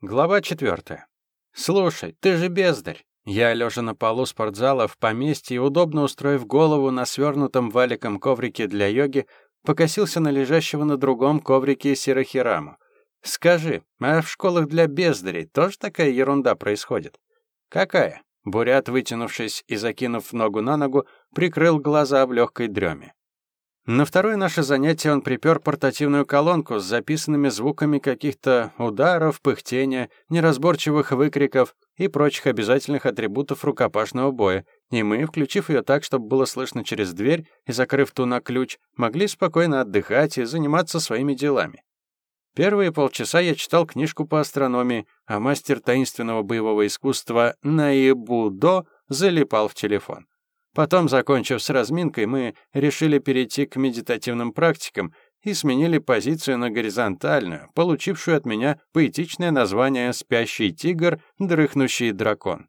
Глава четвертая. «Слушай, ты же бездарь!» Я, лежа на полу спортзала в поместье, удобно устроив голову на свернутом валиком коврике для йоги, покосился на лежащего на другом коврике Сирохираму. «Скажи, а в школах для бездарей тоже такая ерунда происходит?» «Какая?» Бурят, вытянувшись и закинув ногу на ногу, прикрыл глаза в легкой дреме. На второе наше занятие он припер портативную колонку с записанными звуками каких-то ударов, пыхтения, неразборчивых выкриков и прочих обязательных атрибутов рукопашного боя, и мы, включив ее так, чтобы было слышно через дверь и закрыв ту на ключ, могли спокойно отдыхать и заниматься своими делами. Первые полчаса я читал книжку по астрономии, а мастер таинственного боевого искусства Наибудо залипал в телефон. Потом, закончив с разминкой, мы решили перейти к медитативным практикам и сменили позицию на горизонтальную, получившую от меня поэтичное название «Спящий тигр, дрыхнущий дракон».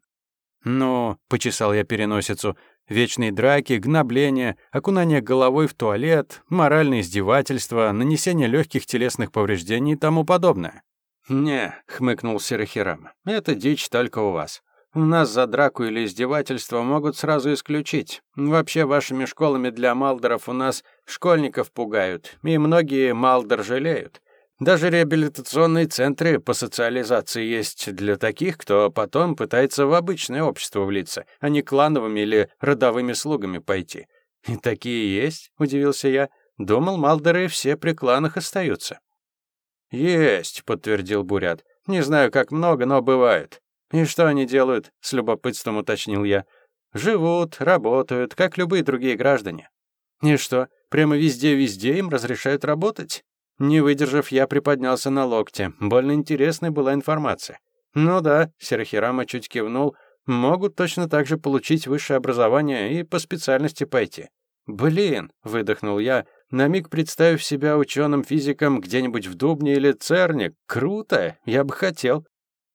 «Ну», — почесал я переносицу, вечные драки, гнобления, окунание головой в туалет, моральное издевательство, нанесение легких телесных повреждений и тому подобное. «Не», — хмыкнул Серахирам, — «это дичь только у вас. Нас за драку или издевательство могут сразу исключить. Вообще, вашими школами для малдеров у нас школьников пугают, и многие малдер жалеют. Даже реабилитационные центры по социализации есть для таких, кто потом пытается в обычное общество влиться, а не клановыми или родовыми слугами пойти. И такие есть, удивился я. Думал, малдеры все при кланах остаются. Есть, подтвердил Бурят. Не знаю, как много, но бывает. «И что они делают?» — с любопытством уточнил я. «Живут, работают, как любые другие граждане». «И что, прямо везде-везде им разрешают работать?» Не выдержав, я приподнялся на локте. Больно интересной была информация. «Ну да», — Серахирама чуть кивнул, «могут точно так же получить высшее образование и по специальности пойти». «Блин», — выдохнул я, на миг представив себя ученым-физиком где-нибудь в Дубне или Церне. «Круто! Я бы хотел».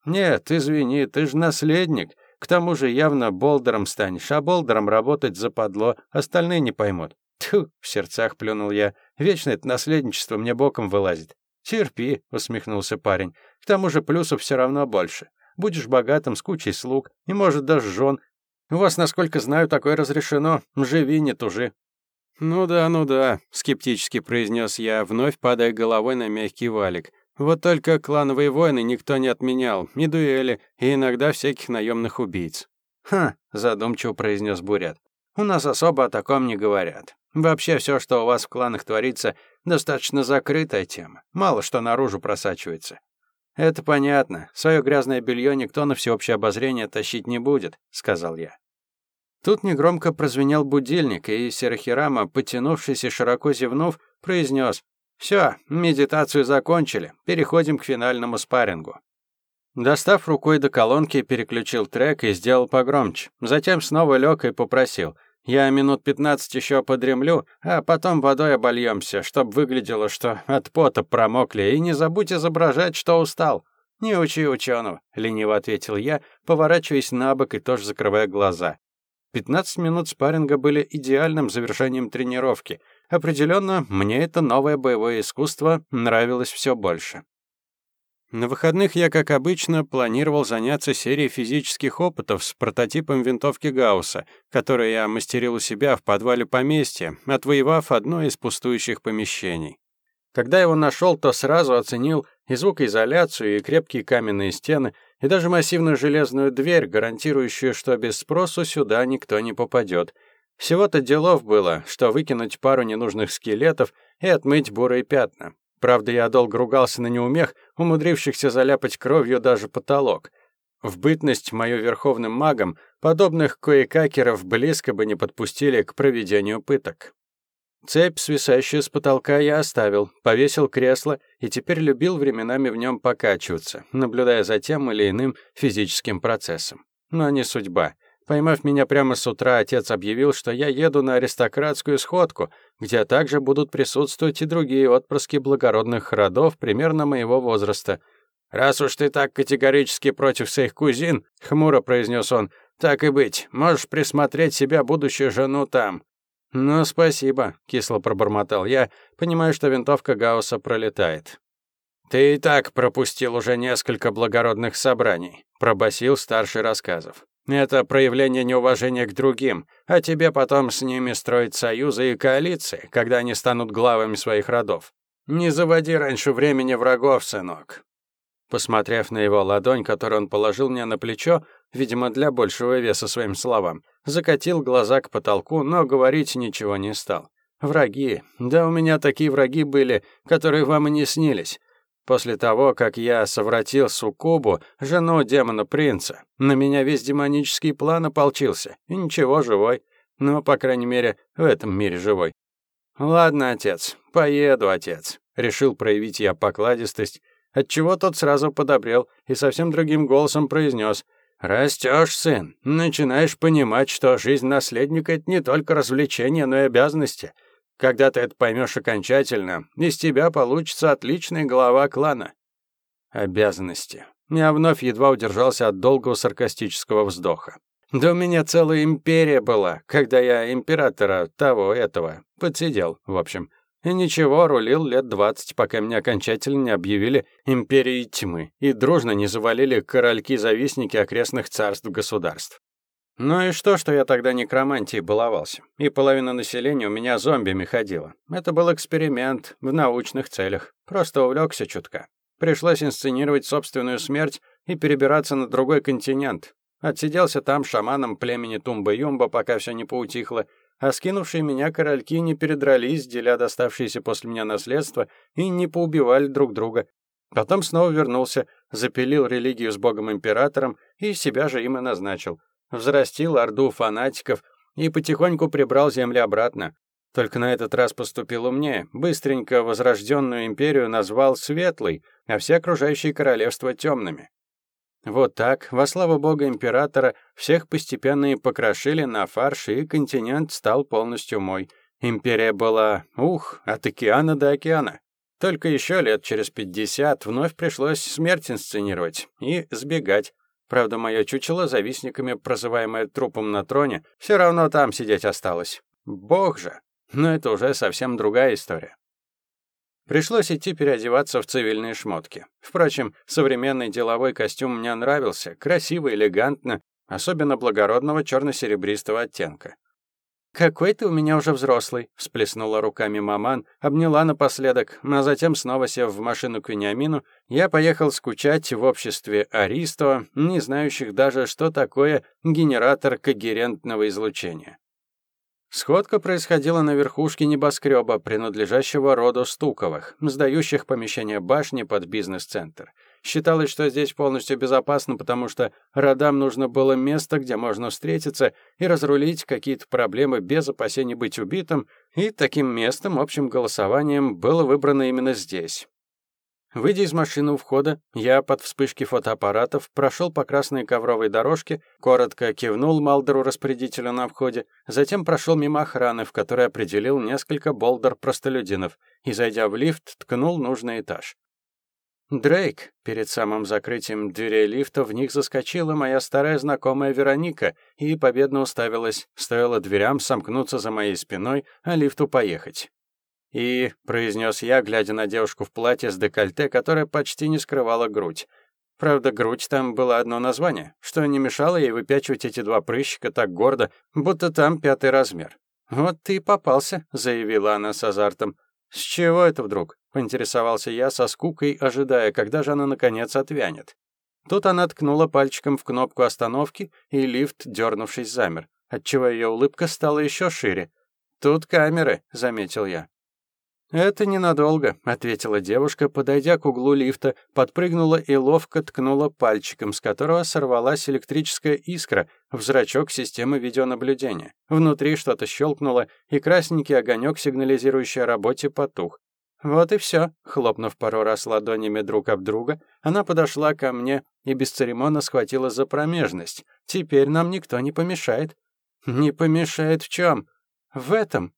«Нет, извини, ты же наследник. К тому же явно болдером станешь, а болдером работать западло, остальные не поймут». «Тьфу!» — в сердцах плюнул я. «Вечно это наследничество мне боком вылазит». «Терпи», — усмехнулся парень. «К тому же плюсов все равно больше. Будешь богатым, с кучей слуг, и, может, даже жен. У вас, насколько знаю, такое разрешено. Живи, не тужи». «Ну да, ну да», — скептически произнес я, вновь падая головой на мягкий валик. Вот только клановые войны никто не отменял, и дуэли, и иногда всяких наемных убийц. «Ха», — задумчиво произнес Бурят. «У нас особо о таком не говорят. Вообще все, что у вас в кланах творится, достаточно закрытая тема. Мало что наружу просачивается». «Это понятно. Свое грязное белье никто на всеобщее обозрение тащить не будет», — сказал я. Тут негромко прозвенел будильник, и Серахирама, потянувшись и широко зевнув, произнес все, медитацию закончили. Переходим к финальному спаррингу. Достав рукой до колонки, переключил трек и сделал погромче. Затем снова лег и попросил: "Я минут пятнадцать еще подремлю, а потом водой обольемся, чтобы выглядело, что от пота промокли, и не забудь изображать, что устал". «Не учи ученого», — лениво ответил я, поворачиваясь на бок и тоже закрывая глаза. Пятнадцать минут спарринга были идеальным завершением тренировки — Определенно, мне это новое боевое искусство нравилось все больше. На выходных я, как обычно, планировал заняться серией физических опытов с прототипом винтовки Гаусса, который я мастерил у себя в подвале поместья, отвоевав одно из пустующих помещений. Когда его нашел, то сразу оценил и звукоизоляцию, и крепкие каменные стены, и даже массивную железную дверь, гарантирующую, что без спросу сюда никто не попадет — всего-то делов было, что выкинуть пару ненужных скелетов и отмыть бурые пятна. Правда, я долго ругался на неумех, умудрившихся заляпать кровью даже потолок. В бытность мою верховным магом подобных кое-какеров близко бы не подпустили к проведению пыток. Цепь, свисающую с потолка, я оставил, повесил кресло и теперь любил временами в нем покачиваться, наблюдая за тем или иным физическим процессом. Но не судьба. Поймав меня прямо с утра, отец объявил, что я еду на аристократскую сходку, где также будут присутствовать и другие отпрыски благородных родов примерно моего возраста. «Раз уж ты так категорически против своих кузин», — хмуро произнес он, — «так и быть, можешь присмотреть себя будущую жену там». «Ну, спасибо», — кисло пробормотал я, понимая, что винтовка Гаусса пролетает. Ты и так пропустил уже несколько благородных собраний, пробасил старший рассказов. Это проявление неуважения к другим, а тебе потом с ними строить союзы и коалиции, когда они станут главами своих родов. Не заводи раньше времени врагов, сынок. Посмотрев на его ладонь, которую он положил мне на плечо, видимо, для большего веса своим словам, закатил глаза к потолку, но говорить ничего не стал. Враги. Да у меня такие враги были, которые вам и не снились. После того, как я совратил Суккубу, жену демона-принца, на меня весь демонический план ополчился. И ничего, живой. Ну, по крайней мере, в этом мире живой. Ладно, отец, поеду, отец. Решил проявить я покладистость, отчего тот сразу подобрел и совсем другим голосом произнес: «Растешь, сын, начинаешь понимать, что жизнь наследника — это не только развлечение, но и обязанности. Когда ты это поймешь окончательно, из тебя получится отличный глава клана. Обязанности. Я вновь едва удержался от долгого саркастического вздоха. Да у меня целая империя была, когда я императора того этого подсидел, в общем. И ничего, рулил лет двадцать, пока меня окончательно не объявили империей тьмы и дружно не завалили корольки-завистники окрестных царств-государств. Ну и что, что я тогда некромантией баловался? И половина населения у меня зомбими ходила. Это был эксперимент в научных целях. Просто увлекся чутка. Пришлось инсценировать собственную смерть и перебираться на другой континент. Отсиделся там шаманом племени Тумба-Юмба, пока все не поутихло, а скинувшие меня корольки не передрались, деля доставшиеся после меня наследство, и не поубивали друг друга. Потом снова вернулся, запилил религию с богом-императором и себя же им и назначил — взрастил орду фанатиков и потихоньку прибрал земли обратно. Только на этот раз поступил умнее. Быстренько возрожденную империю назвал Светлой, а все окружающие королевства темными. Вот так, во славу бога императора, всех постепенно и покрошили на фарш, и континент стал полностью мой. Империя была, ух, от океана до океана. Только еще лет через пятьдесят вновь пришлось смерть инсценировать и сбегать. Правда, мое чучело, завистниками прозываемое трупом на троне, все равно там сидеть осталось. Бог же! Но это уже совсем другая история. Пришлось идти переодеваться в цивильные шмотки. Впрочем, современный деловой костюм мне нравился, красиво, элегантно, особенно благородного черно-серебристого оттенка. «Какой ты у меня уже взрослый!» — всплеснула руками маман, обняла напоследок, а затем, снова сев в машину к Вениамину, я поехал скучать в обществе Аристо, не знающих даже, что такое генератор когерентного излучения. Сходка происходила на верхушке небоскреба, принадлежащего роду Стуковых, сдающих помещение башни под бизнес-центр — Считалось, что здесь полностью безопасно, потому что родам нужно было место, где можно встретиться и разрулить какие-то проблемы без опасений быть убитым, и таким местом, общим голосованием, было выбрано именно здесь. Выйдя из машины у входа, я под вспышки фотоаппаратов прошел по красной ковровой дорожке, коротко кивнул Малдеру-распорядителю на входе, затем прошел мимо охраны, в которой определил несколько болдер-простолюдинов, и, зайдя в лифт, ткнул нужный этаж. Дрейк. Перед самым закрытием дверей лифта в них заскочила моя старая знакомая Вероника и победно уставилась, стоило дверям сомкнуться за моей спиной, а лифту поехать. «И», — произнес я, глядя на девушку в платье с декольте, которое почти не скрывала грудь. Правда, грудь там было одно название, что не мешало ей выпячивать эти два прыщика так гордо, будто там пятый размер. «Вот ты и попался», — заявила она с азартом. «С чего это вдруг?» — поинтересовался я со скукой, ожидая, когда же она наконец отвянет. Тут она ткнула пальчиком в кнопку остановки, и лифт, дернувшись, замер, отчего ее улыбка стала еще шире. «Тут камеры», — заметил я. «Это ненадолго», — ответила девушка, подойдя к углу лифта, подпрыгнула и ловко ткнула пальчиком, с которого сорвалась электрическая искра в зрачок системы видеонаблюдения. Внутри что-то щелкнуло, и красненький огонек, сигнализирующий о работе, потух. «Вот и все», — хлопнув пару раз ладонями друг об друга, она подошла ко мне и бесцеремонно схватила за промежность. «Теперь нам никто не помешает». «Не помешает в чем?» «В этом»,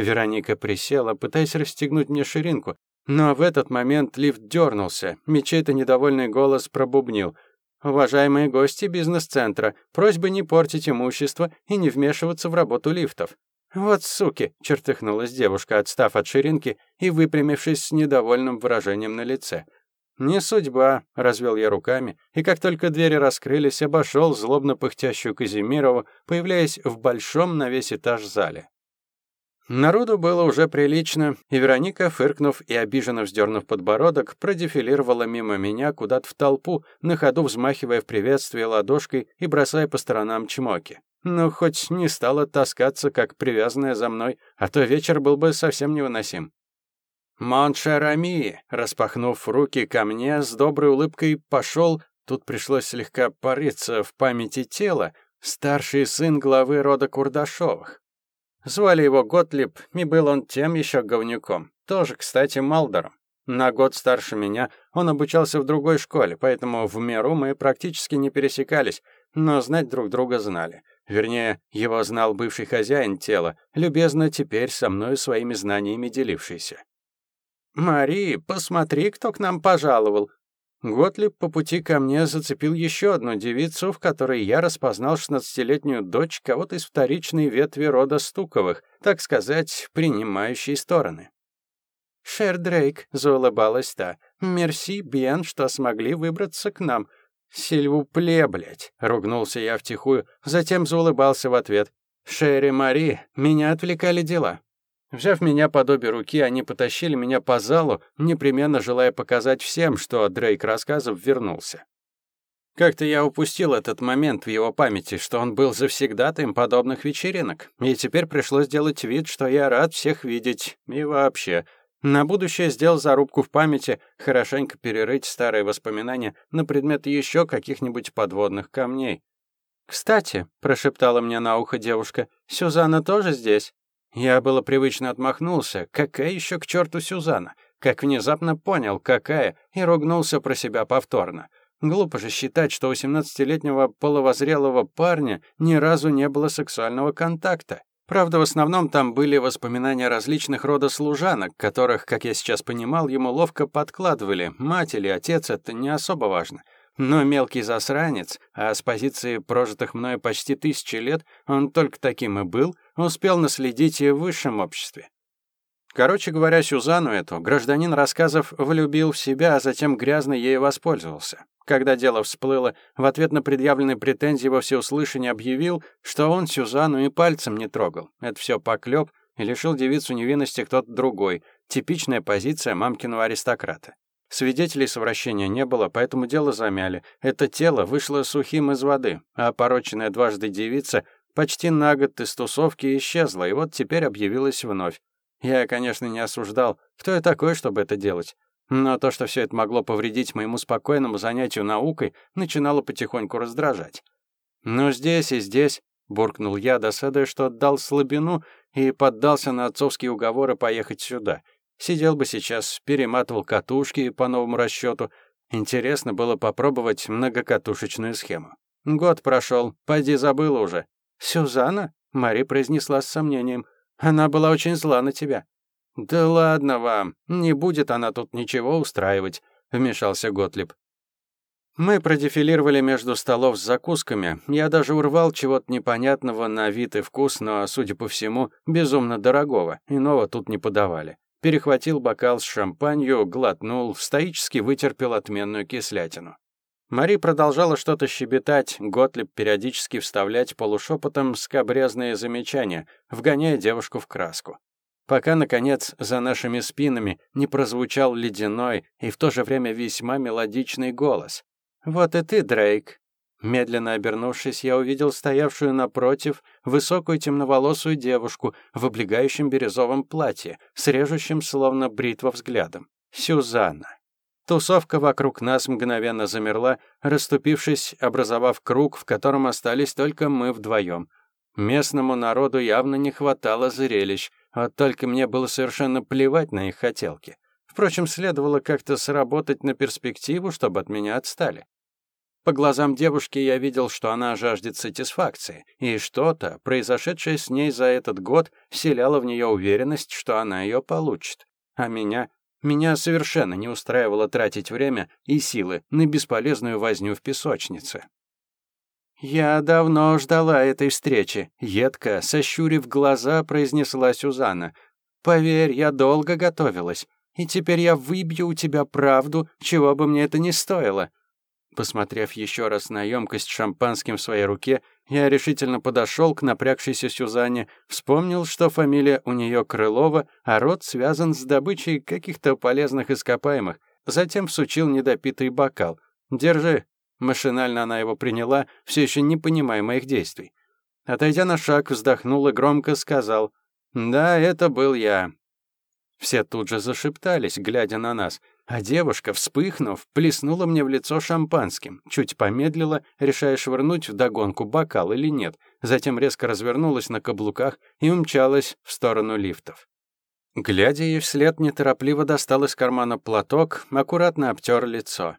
Вероника присела, пытаясь расстегнуть мне ширинку, но в этот момент лифт дернулся. Мечей-то недовольный голос пробубнил. «Уважаемые гости бизнес-центра, просьба не портить имущество и не вмешиваться в работу лифтов». «Вот суки!» — чертыхнулась девушка, отстав от ширинки и выпрямившись с недовольным выражением на лице. «Не судьба», — развел я руками, и как только двери раскрылись, обошел злобно пыхтящую Казимирову, появляясь в большом на весь этаж зале. Народу было уже прилично, и Вероника, фыркнув и обиженно вздернув подбородок, продефилировала мимо меня куда-то в толпу, на ходу взмахивая в приветствие ладошкой и бросая по сторонам чмоки. Ну, хоть не стала таскаться, как привязанная за мной, а то вечер был бы совсем невыносим. «Моншерами!» Распахнув руки ко мне, с доброй улыбкой пошел, тут пришлось слегка порыться в памяти тела, старший сын главы рода Курдашовых. Звали его Готлиб, и был он тем еще говнюком. Тоже, кстати, Малдором. На год старше меня, он обучался в другой школе, поэтому в меру мы практически не пересекались, но знать друг друга знали. Вернее, его знал бывший хозяин тела, любезно теперь со мной своими знаниями делившийся. «Мари, посмотри, кто к нам пожаловал!» Готлиб по пути ко мне зацепил еще одну девицу, в которой я распознал шестнадцатилетнюю дочь кого-то из вторичной ветви рода Стуковых, так сказать, принимающей стороны. «Шер Дрейк», — заулыбалась та, — «мерси, Бен, что смогли выбраться к нам». «Сильвупле, блядь», — ругнулся я втихую, затем заулыбался в ответ. «Шерри Мари, меня отвлекали дела». Взяв меня под обе руки, они потащили меня по залу, непременно желая показать всем, что Дрейк рассказов вернулся. Как-то я упустил этот момент в его памяти, что он был завсегдатаем подобных вечеринок, и теперь пришлось делать вид, что я рад всех видеть, и вообще. На будущее сделал зарубку в памяти, хорошенько перерыть старые воспоминания на предмет еще каких-нибудь подводных камней. «Кстати», — прошептала мне на ухо девушка, — «Сюзанна тоже здесь?» Я было привычно отмахнулся. Какая еще к черту Сюзанна? Как внезапно понял, какая, и ругнулся про себя повторно. Глупо же считать, что у 17-летнего половозрелого парня ни разу не было сексуального контакта. Правда, в основном там были воспоминания различных рода служанок, которых, как я сейчас понимал, ему ловко подкладывали. Мать или отец — это не особо важно. Но мелкий засранец, а с позиции прожитых мною почти тысячи лет он только таким и был, успел наследить и в высшем обществе. Короче говоря, Сюзанну эту гражданин рассказов влюбил в себя, а затем грязно ею воспользовался. Когда дело всплыло, в ответ на предъявленные претензии во всеуслышание объявил, что он Сюзанну и пальцем не трогал. Это все поклеп и лишил девицу невинности кто-то другой. Типичная позиция мамкиного аристократа. Свидетелей совращения не было, поэтому дело замяли. Это тело вышло сухим из воды, а пороченная дважды девица почти на год из тусовки исчезла, и вот теперь объявилась вновь. Я, конечно, не осуждал, кто я такой, чтобы это делать. Но то, что все это могло повредить моему спокойному занятию наукой, начинало потихоньку раздражать. «Ну, здесь и здесь», — буркнул я, досадуя, что отдал слабину и поддался на отцовские уговоры поехать сюда — Сидел бы сейчас, перематывал катушки по новому расчету. Интересно было попробовать многокатушечную схему. Год прошел, поди забыла уже. «Сюзанна?» — Мари произнесла с сомнением. «Она была очень зла на тебя». «Да ладно вам, не будет она тут ничего устраивать», — вмешался Готлиб. Мы продефилировали между столов с закусками. Я даже урвал чего-то непонятного на вид и вкус, но, судя по всему, безумно дорогого. Иного тут не подавали перехватил бокал с шампанью, глотнул, стоически вытерпел отменную кислятину. Мари продолжала что-то щебетать, Готлиб периодически вставлять полушепотом скобрезные замечания, вгоняя девушку в краску. Пока, наконец, за нашими спинами не прозвучал ледяной и в то же время весьма мелодичный голос. «Вот и ты, Дрейк, Медленно обернувшись, я увидел стоявшую напротив высокую темноволосую девушку в облегающем бирюзовом платье, с режущим словно бритва взглядом. Сюзанна. Тусовка вокруг нас мгновенно замерла, расступившись, образовав круг, в котором остались только мы вдвоем. Местному народу явно не хватало зрелищ, а только мне было совершенно плевать на их хотелки. Впрочем, следовало как-то сработать на перспективу, чтобы от меня отстали. По глазам девушки я видел, что она жаждет сатисфакции, и что-то, произошедшее с ней за этот год, вселяло в нее уверенность, что она ее получит. А меня... Меня совершенно не устраивало тратить время и силы на бесполезную возню в песочнице. «Я давно ждала этой встречи», — едко, сощурив глаза, произнесла Сюзанна. «Поверь, я долго готовилась. и теперь я выбью у тебя правду, чего бы мне это ни стоило». Посмотрев еще раз на емкость шампанским в своей руке, я решительно подошел к напрягшейся Сюзанне, вспомнил, что фамилия у нее Крылова, а род связан с добычей каких-то полезных ископаемых, затем всучил недопитый бокал. «Держи». Машинально она его приняла, все еще не понимая моих действий. Отойдя на шаг, вздохнул и громко сказал «Да, это был я». Все тут же зашептались, глядя на нас. А девушка, вспыхнув, плеснула мне в лицо шампанским, чуть помедлила, решая швырнуть в догонку бокал или нет, затем резко развернулась на каблуках и умчалась в сторону лифтов. Глядя ей вслед, неторопливо достал из кармана платок, аккуратно обтер лицо.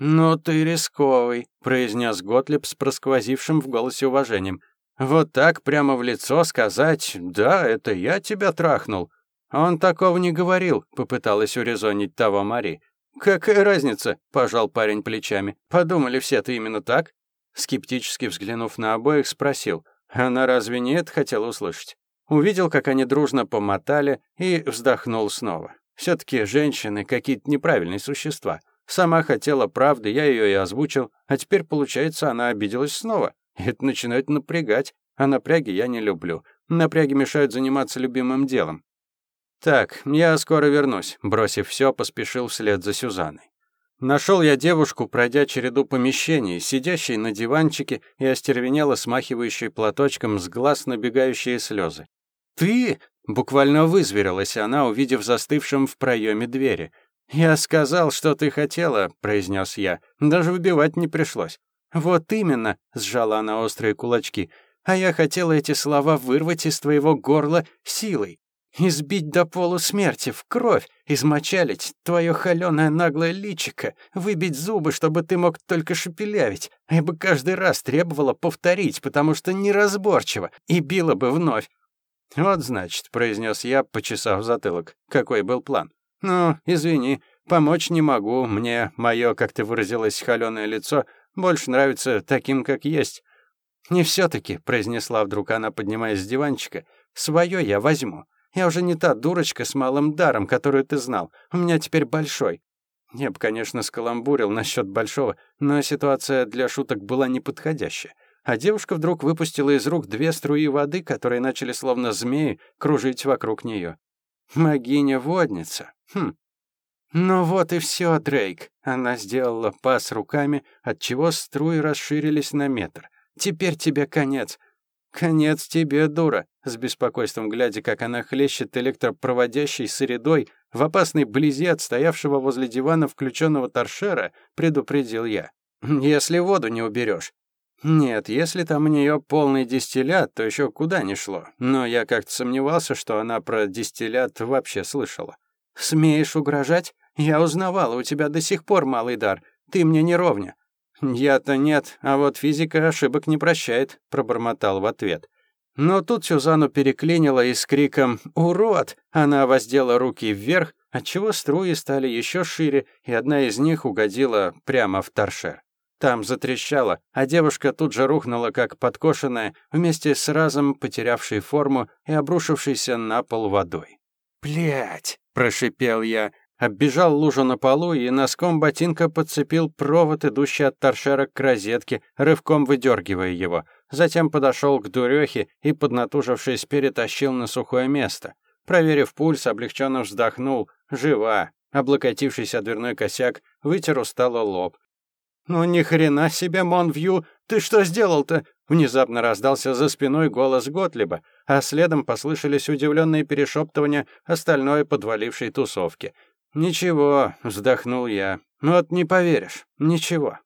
«Ну ты рисковый», — произнес Готлеб с просквозившим в голосе уважением. «Вот так прямо в лицо сказать, да, это я тебя трахнул. «Он такого не говорил», — попыталась урезонить того Мари. «Какая разница?» — пожал парень плечами. «Подумали все-то именно так?» Скептически взглянув на обоих, спросил. «Она разве не это хотела услышать?» Увидел, как они дружно помотали, и вздохнул снова. Все-таки женщины какие-то неправильные существа. Сама хотела правды, я ее и озвучил, а теперь, получается, она обиделась снова. Это начинает напрягать, а напряги я не люблю. Напряги мешают заниматься любимым делом. «Так, я скоро вернусь», — бросив все, поспешил вслед за Сюзанной. Нашел я девушку, пройдя череду помещений, сидящей на диванчике и остервенело смахивающей платочком с глаз набегающие слезы. «Ты?» — буквально вызверилась она, увидев застывшим в проеме двери. «Я сказал, что ты хотела», — произнес я. «Даже выбивать не пришлось». «Вот именно», — сжала она острые кулачки. «А я хотела эти слова вырвать из твоего горла силой. Избить до полусмерти, в кровь, измочалить твое холёное наглое личико, выбить зубы, чтобы ты мог только шепелявить, я бы каждый раз требовала повторить, потому что неразборчиво, и била бы вновь. «Вот, значит», — произнес я, почесав затылок, какой был план. «Ну, извини, помочь не могу, мне мое, как ты выразилась, холёное лицо больше нравится таким, как есть». «Не все таки произнесла вдруг она, поднимаясь с диванчика, — «своё я возьму». Я уже не та дурочка с малым даром, которую ты знал. У меня теперь большой. Я бы, конечно, скаламбурил насчет большого, но ситуация для шуток была неподходящая. А девушка вдруг выпустила из рук две струи воды, которые начали словно змеи кружить вокруг нее. Магиня-водница. Хм. Ну вот и все, Дрейк. Она сделала пас руками, отчего струи расширились на метр. Теперь тебе конец. «Конец тебе, дура!» С беспокойством глядя, как она хлещет электропроводящей средой в опасной близи от стоявшего возле дивана включенного торшера, предупредил я. «Если воду не уберешь». Нет, если там у нее полный дистиллят, то еще куда ни шло. Но я как-то сомневался, что она про дистиллят вообще слышала. «Смеешь угрожать? Я узнавала, у тебя до сих пор малый дар. Ты мне не ровня. «Я-то нет, а вот физика ошибок не прощает», — пробормотал в ответ. Но тут Сюзанну переклинило и с криком «Урод!» она воздела руки вверх, отчего струи стали еще шире, и одна из них угодила прямо в торшер. Там затрещало, а девушка тут же рухнула, как подкошенная, вместе с разом потерявшей форму и обрушившейся на пол водой. «Блядь!» — прошипел я, Оббежал лужу на полу и носком ботинка подцепил провод, идущий от торшера к розетке, рывком выдергивая его. Затем подошел к дурехе и, поднатужившись, перетащил на сухое место. Проверив пульс, облегченно вздохнул. Жива. Облокотившись о дверной косяк, вытер устало лоб. «Ну ни хрена себе, Монвью! Ты что сделал-то?» Внезапно раздался за спиной голос Готлиба, а следом послышались удивленные перешептывания остальной подвалившей тусовки. «Ничего», — вздохнул я. «Вот не поверишь, ничего.